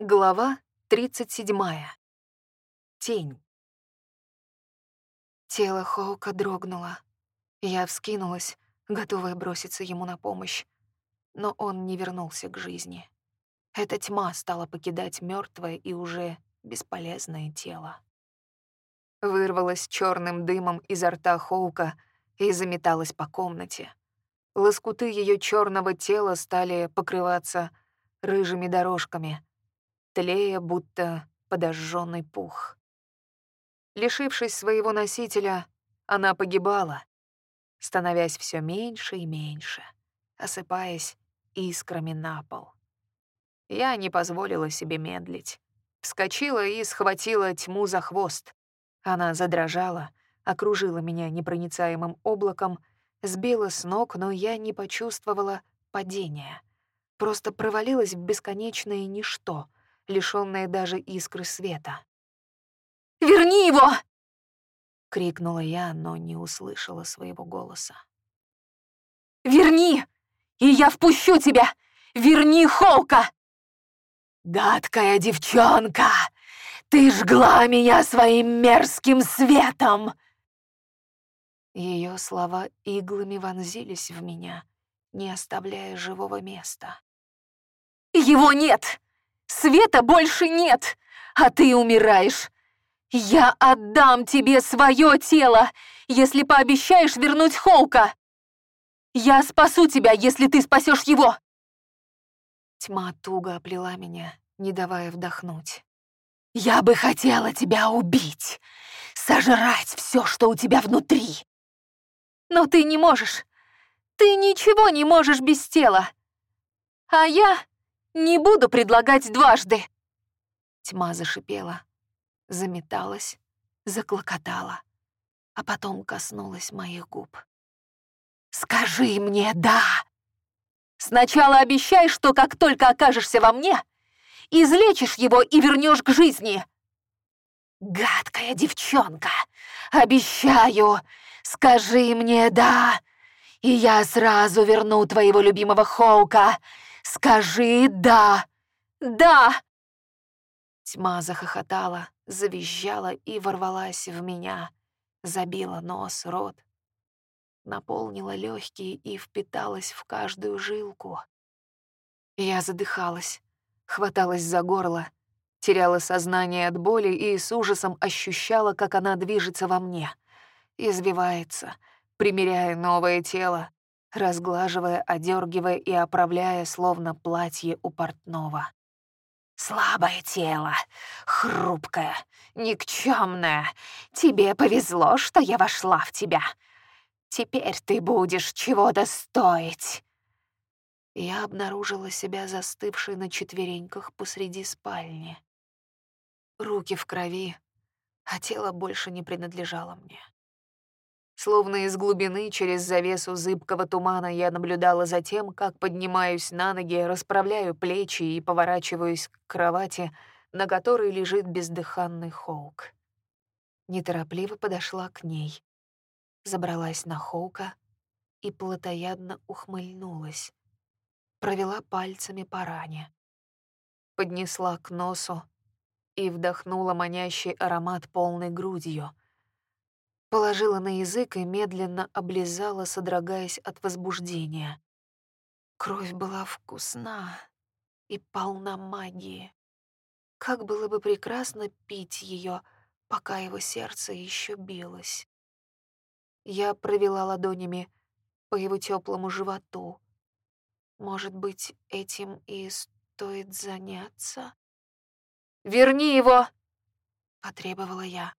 Глава 37. Тень. Тело Хоука дрогнуло. Я вскинулась, готовая броситься ему на помощь. Но он не вернулся к жизни. Эта тьма стала покидать мертвое и уже бесполезное тело. Вырвалась черным дымом изо рта Хоука и заметалась по комнате. Лоскуты ее черного тела стали покрываться рыжими дорожками — тлея, будто подожженный пух. Лишившись своего носителя, она погибала, становясь все меньше и меньше, осыпаясь искрами на пол. Я не позволила себе медлить. Вскочила и схватила тьму за хвост. Она задрожала, окружила меня непроницаемым облаком, сбила с ног, но я не почувствовала падения. Просто провалилась в бесконечное ничто — лишённая даже искры света. «Верни его!» — крикнула я, но не услышала своего голоса. «Верни, и я впущу тебя! Верни Холка!» «Гадкая девчонка! Ты жгла меня своим мерзким светом!» Ее слова иглами вонзились в меня, не оставляя живого места. «Его нет! Света больше нет, а ты умираешь. Я отдам тебе свое тело, если пообещаешь вернуть Холка. Я спасу тебя, если ты спасешь его. Тьма туго оплела меня, не давая вдохнуть. Я бы хотела тебя убить, сожрать все, что у тебя внутри. Но ты не можешь. Ты ничего не можешь без тела. А я не буду предлагать дважды!» Тьма зашипела, заметалась, заклокотала, а потом коснулась моих губ. «Скажи мне «да!» Сначала обещай, что как только окажешься во мне, излечишь его и вернешь к жизни!» «Гадкая девчонка! Обещаю! Скажи мне «да!» и я сразу верну твоего любимого Хоука Скажи «да». «Да!» Тьма захохотала, завизжала и ворвалась в меня, забила нос, рот, наполнила легкие и впиталась в каждую жилку. Я задыхалась, хваталась за горло, теряла сознание от боли и с ужасом ощущала, как она движется во мне, извивается, примеряя новое тело, разглаживая, одергивая и оправляя, словно платье у портного. «Слабое тело, хрупкое, никчемное. Тебе повезло, что я вошла в тебя. Теперь ты будешь чего-то стоить». Я обнаружила себя застывшей на четвереньках посреди спальни. Руки в крови, а тело больше не принадлежало мне. Словно из глубины через завесу зыбкого тумана я наблюдала за тем, как поднимаюсь на ноги, расправляю плечи и поворачиваюсь к кровати, на которой лежит бездыханный Хоук. Неторопливо подошла к ней, забралась на Хоука и плотоядно ухмыльнулась. Провела пальцами по ране. Поднесла к носу и вдохнула манящий аромат полной грудью — Положила на язык и медленно облизала, содрогаясь от возбуждения. Кровь была вкусна и полна магии. Как было бы прекрасно пить ее, пока его сердце еще билось. Я провела ладонями по его теплому животу. Может быть, этим и стоит заняться? «Верни его!» — потребовала я.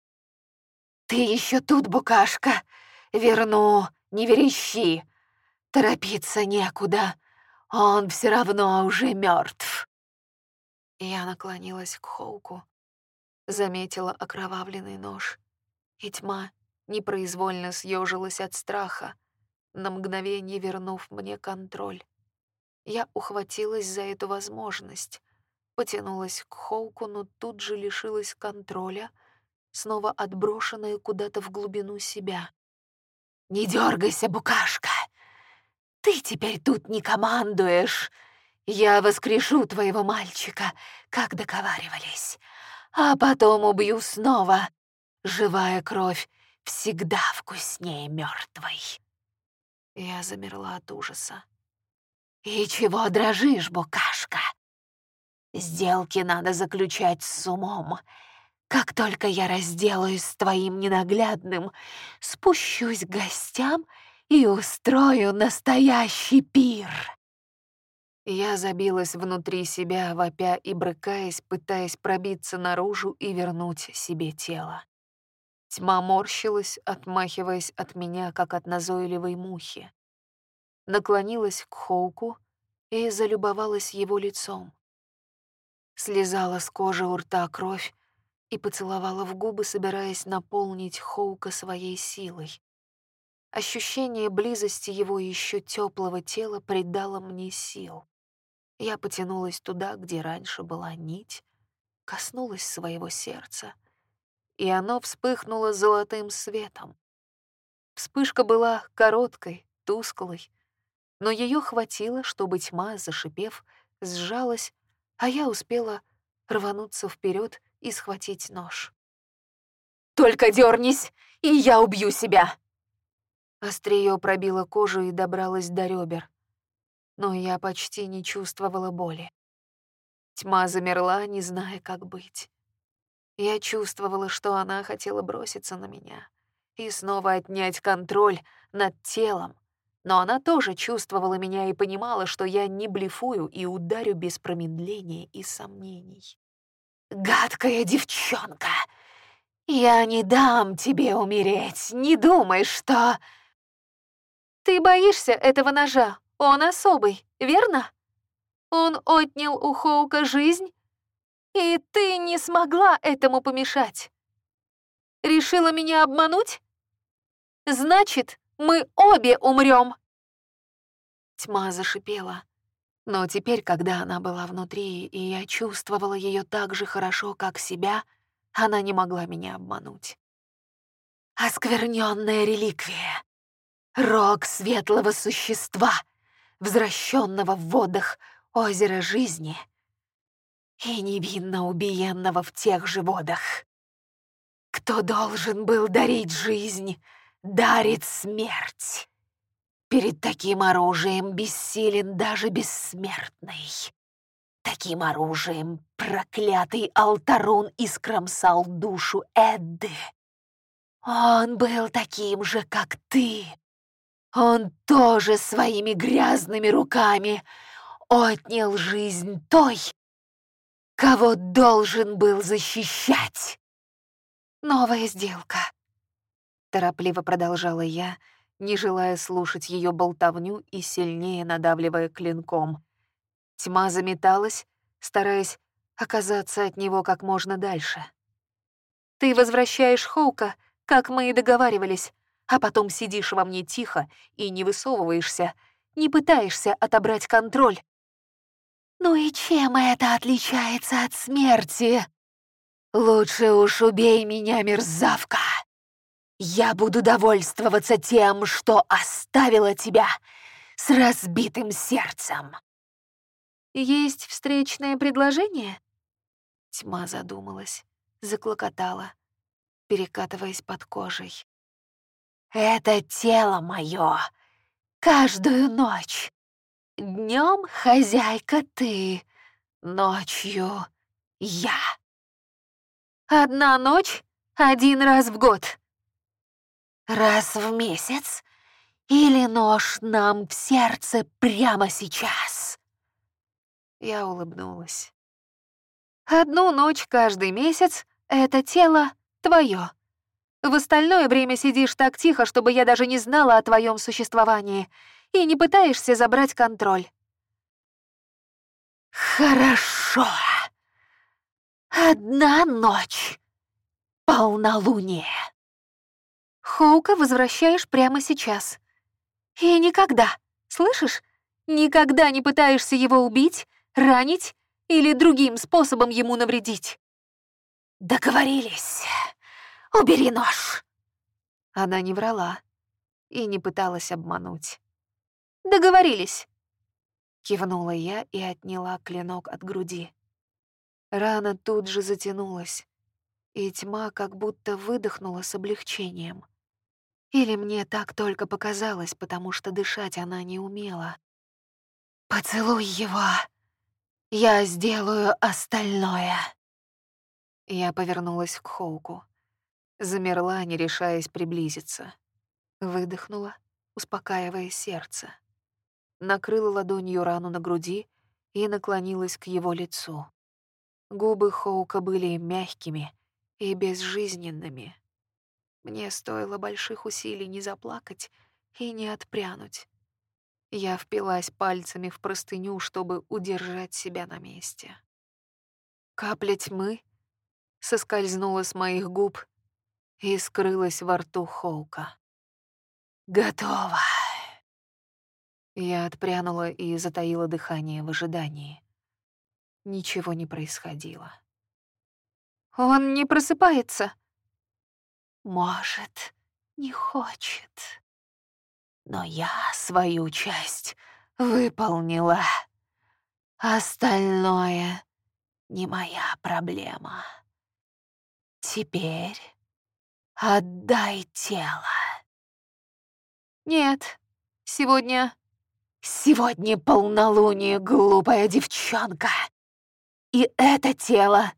«Ты еще тут, букашка! Верну, не верещи! Торопиться некуда, он все равно уже мертв. Я наклонилась к Хоуку, заметила окровавленный нож, и тьма непроизвольно съежилась от страха, на мгновение вернув мне контроль. Я ухватилась за эту возможность, потянулась к Хоуку, но тут же лишилась контроля — снова отброшенная куда-то в глубину себя. «Не дергайся, букашка! Ты теперь тут не командуешь, Я воскрешу твоего мальчика, как договаривались, а потом убью снова. Живая кровь всегда вкуснее мертвой. Я замерла от ужаса. «И чего дрожишь, букашка? Сделки надо заключать с умом. Как только я разделаюсь с твоим ненаглядным, спущусь к гостям и устрою настоящий пир». Я забилась внутри себя, вопя и брыкаясь, пытаясь пробиться наружу и вернуть себе тело. Тьма морщилась, отмахиваясь от меня, как от назойливой мухи. Наклонилась к Хоуку и залюбовалась его лицом. Слезала с кожи у рта кровь и поцеловала в губы, собираясь наполнить Хоука своей силой. Ощущение близости его еще теплого тела придало мне сил. Я потянулась туда, где раньше была нить, коснулась своего сердца, и оно вспыхнуло золотым светом. Вспышка была короткой, тусклой, но ее хватило, чтобы тьма, зашипев, сжалась, а я успела рвануться вперед и схватить нож. «Только дернись, и я убью себя!» Острие пробило кожу и добралось до ребер но я почти не чувствовала боли. Тьма замерла, не зная, как быть. Я чувствовала, что она хотела броситься на меня и снова отнять контроль над телом, но она тоже чувствовала меня и понимала, что я не блефую и ударю без промедления и сомнений. «Гадкая девчонка! Я не дам тебе умереть, не думай, что...» «Ты боишься этого ножа, он особый, верно? Он отнял у Хоука жизнь, и ты не смогла этому помешать. Решила меня обмануть? Значит, мы обе умрем. Тьма зашипела. Но теперь, когда она была внутри, и я чувствовала ее так же хорошо, как себя, она не могла меня обмануть. Оскверненная реликвия. Рог светлого существа — возвращенного в водах озера жизни и невинно убиенного в тех же водах. Кто должен был дарить жизнь, дарит смерть. Перед таким оружием бессилен даже бессмертный. Таким оружием проклятый Алтарун искромсал душу Эдды. Он был таким же, как ты, он тоже своими грязными руками отнял жизнь той, кого должен был защищать. Новая сделка. Торопливо продолжала я, не желая слушать ее болтовню и сильнее надавливая клинком. Тьма заметалась, стараясь оказаться от него как можно дальше. «Ты возвращаешь Хоука, как мы и договаривались, а потом сидишь во мне тихо и не высовываешься, не пытаешься отобрать контроль. Ну и чем это отличается от смерти? Лучше уж убей меня, мерзавка. Я буду довольствоваться тем, что оставила тебя с разбитым сердцем. Есть встречное предложение? Тьма задумалась, заклокотала, перекатываясь под кожей. Это тело мое. Каждую ночь. Днем хозяйка ты, ночью я. Одна ночь, один раз в год. Раз в месяц или нож нам в сердце прямо сейчас. Я улыбнулась. Одну ночь каждый месяц это тело твое. В остальное время сидишь так тихо, чтобы я даже не знала о твоем существовании, и не пытаешься забрать контроль. Хорошо. Одна ночь. Полнолуние. Хоука возвращаешь прямо сейчас. И никогда, слышишь, никогда не пытаешься его убить, ранить или другим способом ему навредить. Договорились. Убери нож!» Она не врала и не пыталась обмануть. «Договорились. Кивнула я и отняла клинок от груди. Рана тут же затянулась, и тьма как будто выдохнула с облегчением. Или мне так только показалось, потому что дышать она не умела. «Поцелуй его! Я сделаю остальное!» Я повернулась к Хоуку. Замерла, не решаясь приблизиться. Выдохнула, успокаивая сердце. Накрыла ладонью рану на груди и наклонилась к его лицу. Губы Хоука были мягкими и безжизненными. Мне стоило больших усилий не заплакать и не отпрянуть. Я впилась пальцами в простыню, чтобы удержать себя на месте. Капля тьмы соскользнула с моих губ и скрылась во рту Хоука. «Готово!» Я отпрянула и затаила дыхание в ожидании. Ничего не происходило. «Он не просыпается?» «Может, не хочет. Но я свою часть выполнила. Остальное не моя проблема. Теперь отдай тело». «Нет, сегодня...» «Сегодня полнолуние, глупая девчонка!» И это тело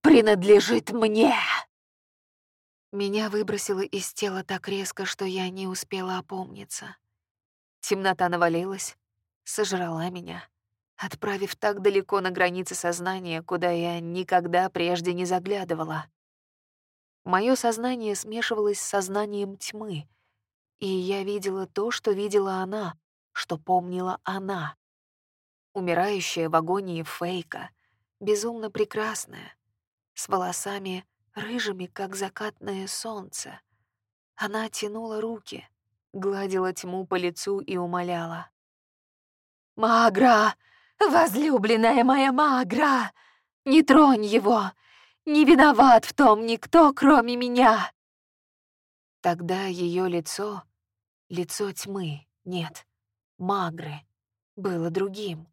принадлежит мне. Меня выбросило из тела так резко, что я не успела опомниться. Темнота навалилась, сожрала меня, отправив так далеко на границе сознания, куда я никогда прежде не заглядывала. Мое сознание смешивалось с сознанием тьмы, и я видела то, что видела она, что помнила она. Умирающая в агонии Фейка — безумно прекрасная, с волосами рыжими, как закатное солнце. Она тянула руки, гладила тьму по лицу и умоляла. «Магра! Возлюбленная моя Магра! Не тронь его! Не виноват в том никто, кроме меня!» Тогда ее лицо, лицо тьмы, нет, Магры, было другим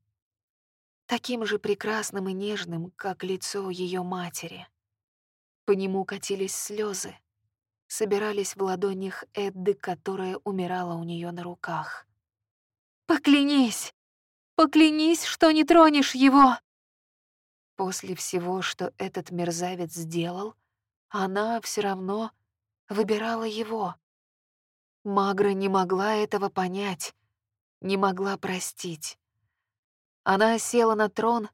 таким же прекрасным и нежным, как лицо ее матери. По нему катились слезы, собирались в ладонях Эдды, которая умирала у нее на руках. «Поклянись! Поклянись, что не тронешь его!» После всего, что этот мерзавец сделал, она все равно выбирала его. Магра не могла этого понять, не могла простить. Она села на трон,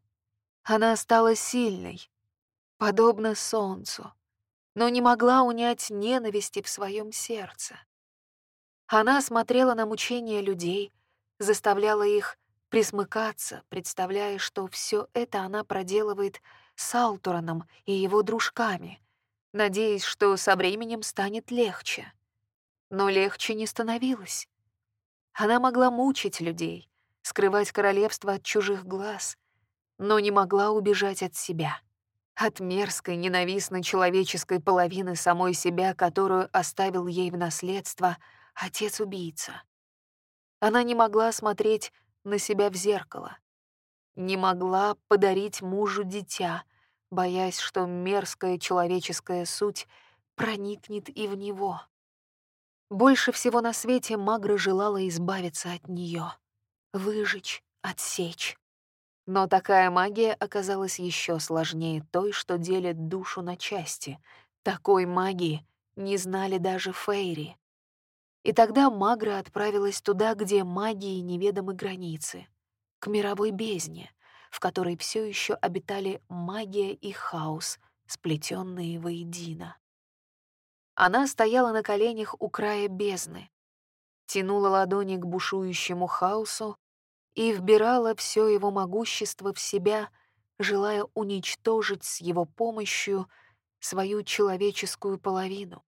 она стала сильной, подобно солнцу, но не могла унять ненависти в своем сердце. Она смотрела на мучения людей, заставляла их присмыкаться, представляя, что все это она проделывает с Алтураном и его дружками, надеясь, что со временем станет легче. Но легче не становилось. Она могла мучить людей, скрывать королевство от чужих глаз, но не могла убежать от себя, от мерзкой, ненавистной человеческой половины самой себя, которую оставил ей в наследство отец-убийца. Она не могла смотреть на себя в зеркало, не могла подарить мужу дитя, боясь, что мерзкая человеческая суть проникнет и в него. Больше всего на свете Магра желала избавиться от нее выжечь, отсечь. Но такая магия оказалась еще сложнее той, что делит душу на части. Такой магии не знали даже Фейри. И тогда Магра отправилась туда, где магии неведомы границы, к мировой бездне, в которой все еще обитали магия и хаос, сплетенные воедино. Она стояла на коленях у края бездны, тянула ладони к бушующему хаосу и вбирала все его могущество в себя, желая уничтожить с его помощью свою человеческую половину,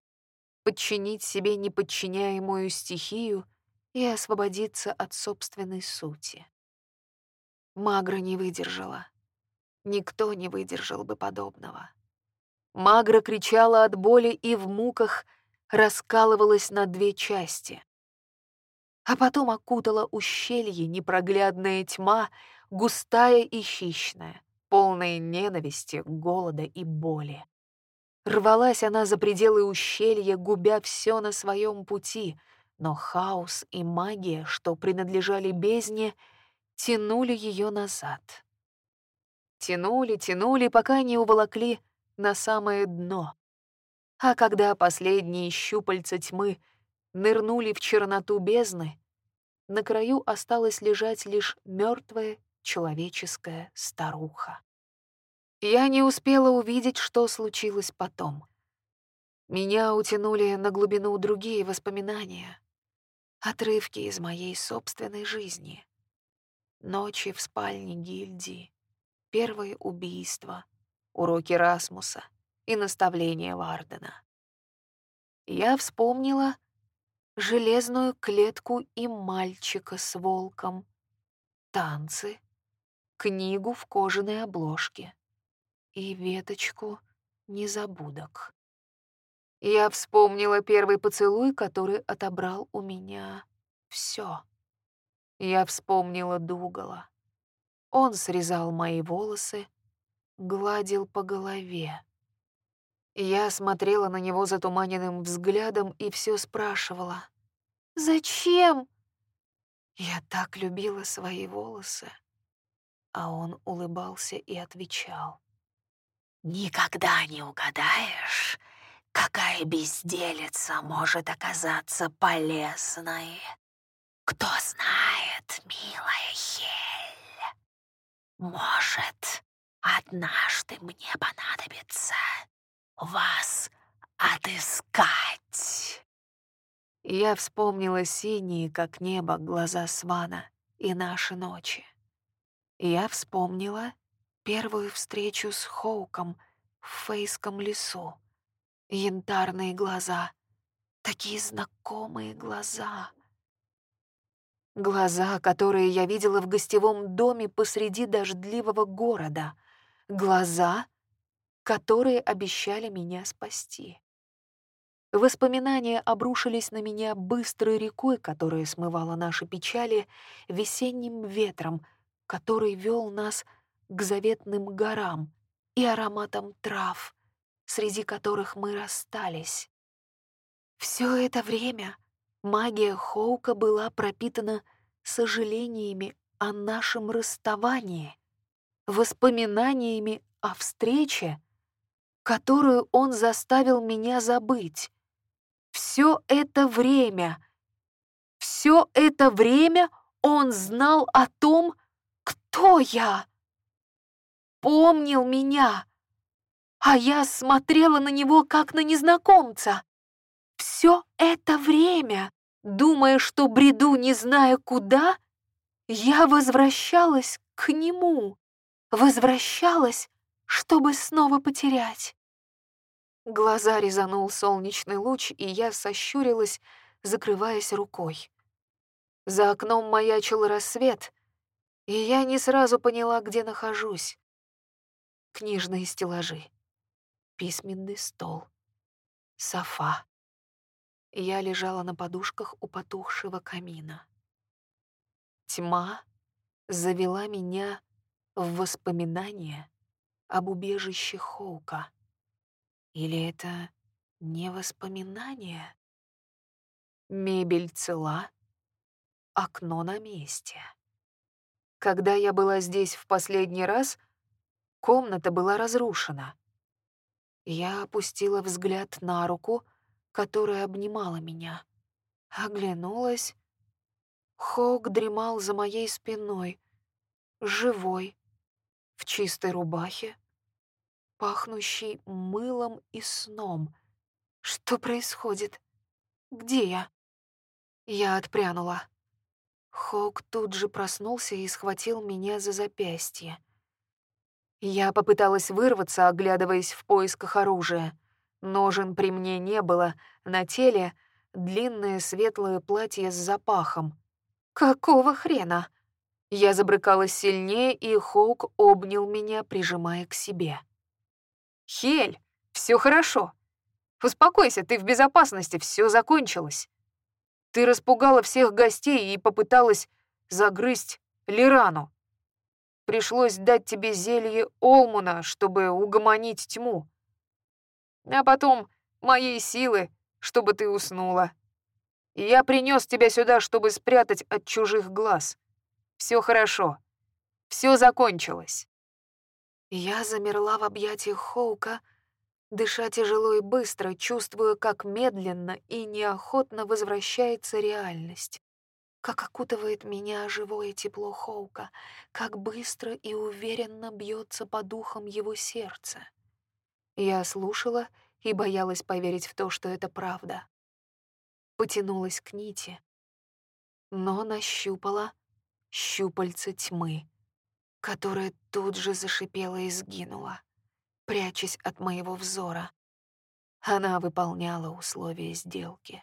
подчинить себе неподчиняемую стихию и освободиться от собственной сути. Магра не выдержала. Никто не выдержал бы подобного. Магра кричала от боли и в муках раскалывалась на две части. А потом окутала ущелье непроглядная тьма, густая и хищная, полная ненависти, голода и боли. Рвалась она за пределы ущелья, губя все на своем пути, но хаос и магия, что принадлежали бездне, тянули ее назад. Тянули, тянули, пока не уволокли на самое дно. А когда последние щупальца тьмы нырнули в черноту бездны, на краю осталась лежать лишь мертвая человеческая старуха. Я не успела увидеть, что случилось потом. Меня утянули на глубину другие воспоминания, отрывки из моей собственной жизни. Ночи в спальне гильдии, первое убийство, уроки Расмуса и наставления Вардена. Я вспомнила железную клетку и мальчика с волком, танцы, книгу в кожаной обложке и веточку незабудок. Я вспомнила первый поцелуй, который отобрал у меня все. Я вспомнила Дугала. Он срезал мои волосы, гладил по голове. Я смотрела на него затуманенным взглядом и все спрашивала. «Зачем?» Я так любила свои волосы. А он улыбался и отвечал. Никогда не угадаешь, какая безделица может оказаться полезной. Кто знает, милая Хель, может, однажды мне понадобится вас отыскать. Я вспомнила синие, как небо, глаза Свана и наши ночи. Я вспомнила первую встречу с Хоуком в Фейском лесу. Янтарные глаза, такие знакомые глаза. Глаза, которые я видела в гостевом доме посреди дождливого города. Глаза, которые обещали меня спасти. Воспоминания обрушились на меня быстрой рекой, которая смывала наши печали, весенним ветром, который вел нас к заветным горам и ароматам трав, среди которых мы расстались. Все это время магия Хоука была пропитана сожалениями о нашем расставании, воспоминаниями о встрече, которую он заставил меня забыть. Все это время, все это время он знал о том, кто я помнил меня, а я смотрела на него, как на незнакомца. Все это время, думая, что бреду, не зная куда, я возвращалась к нему, возвращалась, чтобы снова потерять. Глаза резанул солнечный луч, и я сощурилась, закрываясь рукой. За окном маячил рассвет, и я не сразу поняла, где нахожусь книжные стеллажи, письменный стол, софа. Я лежала на подушках у потухшего камина. Тьма завела меня в воспоминания об убежище Хоука. Или это не воспоминания? Мебель цела, окно на месте. Когда я была здесь в последний раз — Комната была разрушена. Я опустила взгляд на руку, которая обнимала меня. Оглянулась. Хоук дремал за моей спиной, живой, в чистой рубахе, пахнущий мылом и сном. Что происходит? Где я? Я отпрянула. Хоук тут же проснулся и схватил меня за запястье. Я попыталась вырваться, оглядываясь в поисках оружия. Ножен при мне не было, на теле длинное светлое платье с запахом. Какого хрена? Я забрыкалась сильнее, и Хоук обнял меня, прижимая к себе. «Хель, все хорошо. Успокойся, ты в безопасности, все закончилось». Ты распугала всех гостей и попыталась загрызть Лирану. Пришлось дать тебе зелье Олмуна, чтобы угомонить тьму. А потом моей силы, чтобы ты уснула. Я принес тебя сюда, чтобы спрятать от чужих глаз. Все хорошо. Все закончилось. Я замерла в объятиях Хоука, дыша тяжело и быстро, чувствуя, как медленно и неохотно возвращается реальность. Как окутывает меня живое тепло Хоука, как быстро и уверенно бьется по духам его сердце. Я слушала и боялась поверить в то, что это правда. Потянулась к нити, но нащупала щупальца тьмы, которая тут же зашипела и сгинула, прячась от моего взора. Она выполняла условия сделки.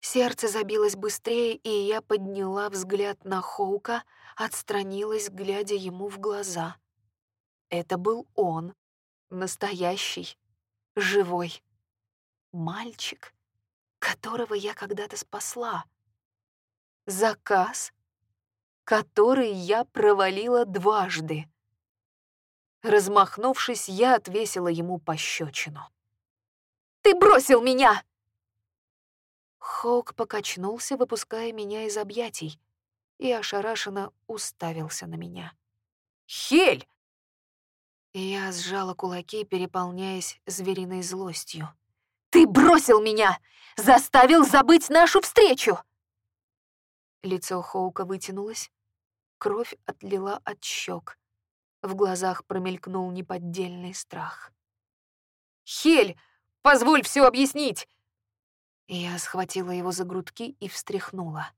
Сердце забилось быстрее, и я подняла взгляд на Хоука, отстранилась, глядя ему в глаза. Это был он, настоящий, живой. Мальчик, которого я когда-то спасла. Заказ, который я провалила дважды. Размахнувшись, я отвесила ему пощечину. «Ты бросил меня!» Хоук покачнулся, выпуская меня из объятий, и ошарашенно уставился на меня. «Хель!» Я сжала кулаки, переполняясь звериной злостью. «Ты бросил меня! Заставил забыть нашу встречу!» Лицо Хоука вытянулось, кровь отлила от щек. В глазах промелькнул неподдельный страх. «Хель, позволь все объяснить! Я схватила его за грудки и встряхнула.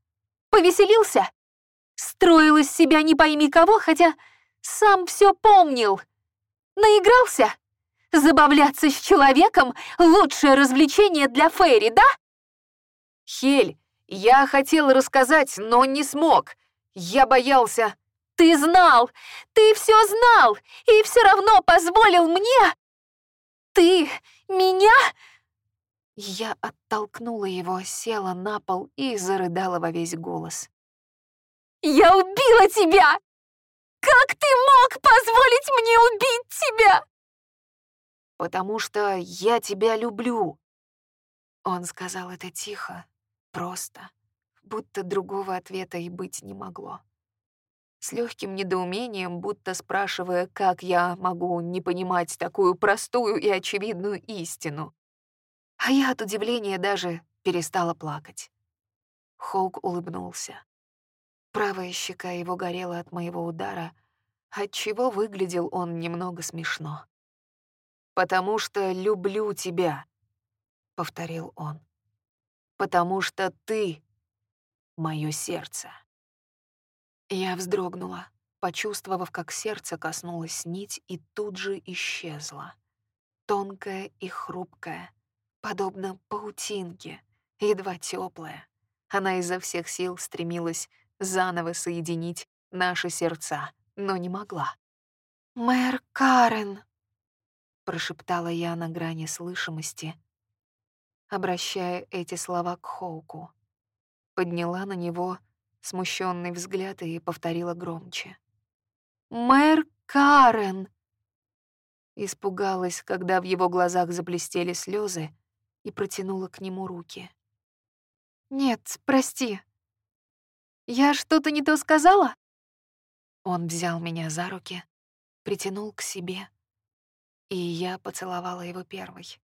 «Повеселился? Строил из себя не пойми кого, хотя сам все помнил. Наигрался? Забавляться с человеком — лучшее развлечение для Фейри, да?» «Хель, я хотел рассказать, но не смог. Я боялся...» «Ты знал! Ты все знал! И все равно позволил мне...» «Ты меня...» Я оттолкнула его, села на пол и зарыдала во весь голос. «Я убила тебя! Как ты мог позволить мне убить тебя?» «Потому что я тебя люблю». Он сказал это тихо, просто, будто другого ответа и быть не могло. С легким недоумением, будто спрашивая, как я могу не понимать такую простую и очевидную истину. А я от удивления даже перестала плакать. Хоук улыбнулся. Правая щека его горела от моего удара, отчего выглядел он немного смешно. «Потому что люблю тебя», — повторил он. «Потому что ты — мое сердце». Я вздрогнула, почувствовав, как сердце коснулось нить и тут же исчезла. Тонкая и хрупкая, подобно паутинке, едва теплая. Она изо всех сил стремилась заново соединить наши сердца, но не могла. «Мэр Карен!» — прошептала я на грани слышимости, обращая эти слова к Хоуку. Подняла на него смущенный взгляд и повторила громче. «Мэр Карен!» Испугалась, когда в его глазах заблестели слезы, и протянула к нему руки. «Нет, прости. Я что-то не то сказала?» Он взял меня за руки, притянул к себе, и я поцеловала его первой.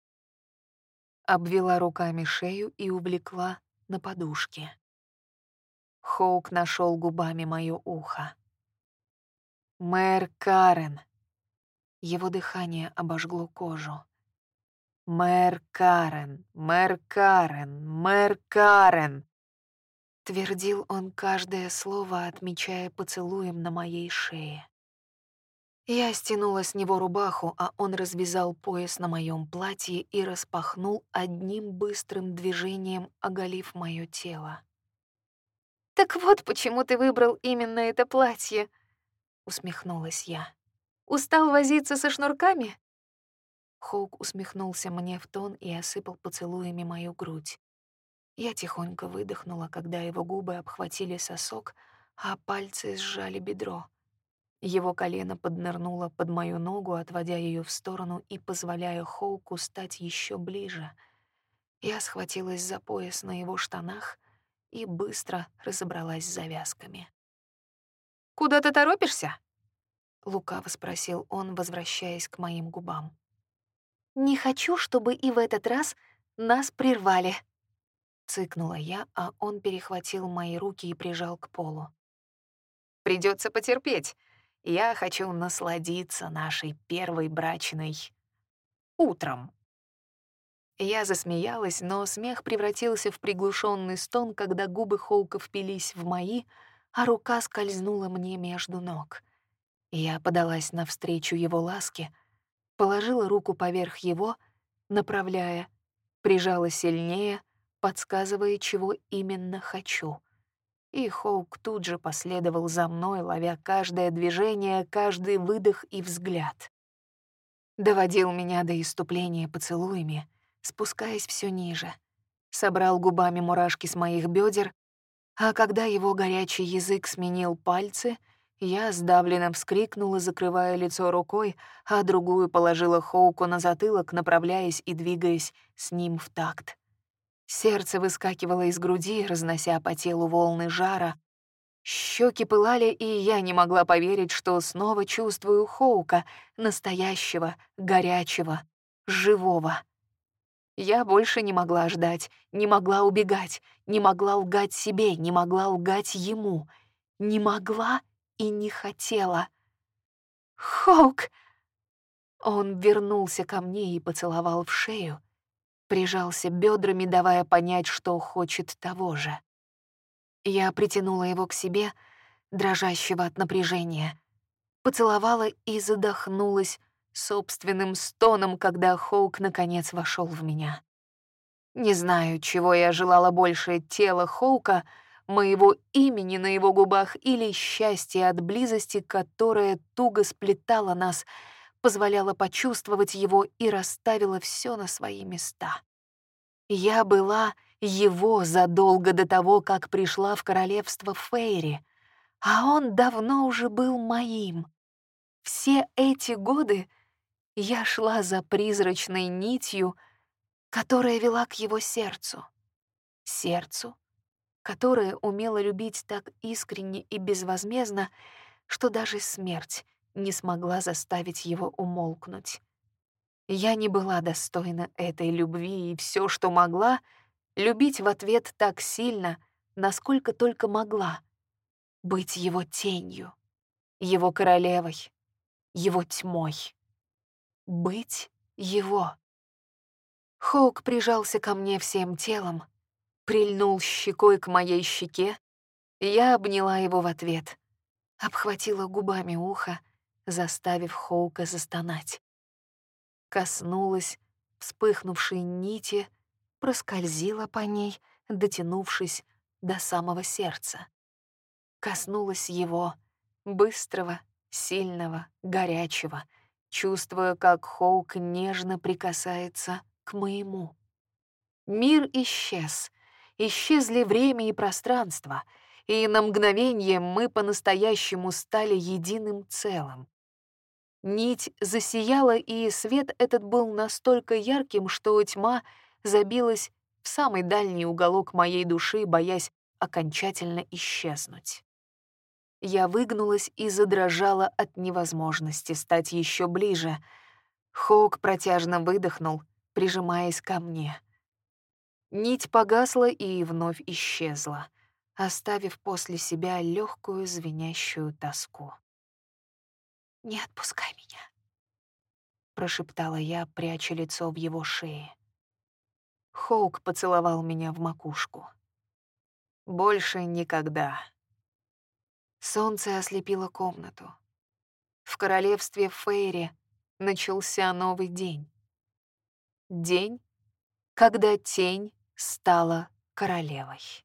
Обвела руками шею и увлекла на подушке. Хоук нашел губами мое ухо. «Мэр Карен!» Его дыхание обожгло кожу. «Мэр Карен, мэр Карен, мэр Карен!» Твердил он каждое слово, отмечая поцелуем на моей шее. Я стянула с него рубаху, а он развязал пояс на моем платье и распахнул одним быстрым движением, оголив мое тело. «Так вот почему ты выбрал именно это платье», — усмехнулась я. «Устал возиться со шнурками?» Хоук усмехнулся мне в тон и осыпал поцелуями мою грудь. Я тихонько выдохнула, когда его губы обхватили сосок, а пальцы сжали бедро. Его колено поднырнуло под мою ногу, отводя ее в сторону и позволяя Хоуку стать еще ближе. Я схватилась за пояс на его штанах и быстро разобралась с завязками. «Куда ты торопишься?» — лукаво спросил он, возвращаясь к моим губам. «Не хочу, чтобы и в этот раз нас прервали», — цыкнула я, а он перехватил мои руки и прижал к полу. Придется потерпеть. Я хочу насладиться нашей первой брачной... утром». Я засмеялась, но смех превратился в приглушенный стон, когда губы Хоука впились в мои, а рука скользнула мне между ног. Я подалась навстречу его ласке, положила руку поверх его, направляя, прижала сильнее, подсказывая, чего именно хочу. И Хоук тут же последовал за мной, ловя каждое движение, каждый выдох и взгляд. Доводил меня до иступления поцелуями, спускаясь все ниже. Собрал губами мурашки с моих бедер, а когда его горячий язык сменил пальцы — я сдавленно вскрикнула, закрывая лицо рукой, а другую положила Хоуку на затылок, направляясь и двигаясь с ним в такт. Сердце выскакивало из груди, разнося по телу волны жара. Щеки пылали, и я не могла поверить, что снова чувствую Хоука, настоящего, горячего, живого. Я больше не могла ждать, не могла убегать, не могла лгать себе, не могла лгать ему, не могла и не хотела. «Хоук!» Он вернулся ко мне и поцеловал в шею, прижался бедрами, давая понять, что хочет того же. Я притянула его к себе, дрожащего от напряжения, поцеловала и задохнулась собственным стоном, когда Хоук наконец вошел в меня. Не знаю, чего я желала больше, тела Хоука — моего имени на его губах или счастья от близости, которая туго сплетала нас, позволяла почувствовать его и расставила все на свои места. Я была его задолго до того, как пришла в королевство Фейри, а он давно уже был моим. Все эти годы я шла за призрачной нитью, которая вела к его сердцу. Сердцу, которая умела любить так искренне и безвозмездно, что даже смерть не смогла заставить его умолкнуть. Я не была достойна этой любви, и все, что могла, любить в ответ так сильно, насколько только могла, быть его тенью, его королевой, его тьмой, быть его. Хоук прижался ко мне всем телом, прильнул щекой к моей щеке, и я обняла его в ответ, обхватила губами ухо, заставив Хоука застонать. Коснулась вспыхнувшей нити, проскользила по ней, дотянувшись до самого сердца. Коснулась его, быстрого, сильного, горячего, чувствуя, как Хоук нежно прикасается к моему. Мир исчез, исчезли время и пространство, и на мгновение мы по-настоящему стали единым целым. Нить засияла, и свет этот был настолько ярким, что тьма забилась в самый дальний уголок моей души, боясь окончательно исчезнуть. Я выгнулась и задрожала от невозможности стать еще ближе. Хоук протяжно выдохнул, прижимаясь ко мне. Нить погасла и вновь исчезла, оставив после себя легкую звенящую тоску. «Не отпускай меня», — прошептала я, пряча лицо в его шее. Хоук поцеловал меня в макушку. «Больше никогда». Солнце ослепило комнату. В королевстве Фейри начался новый день. День, когда тень стала королевой.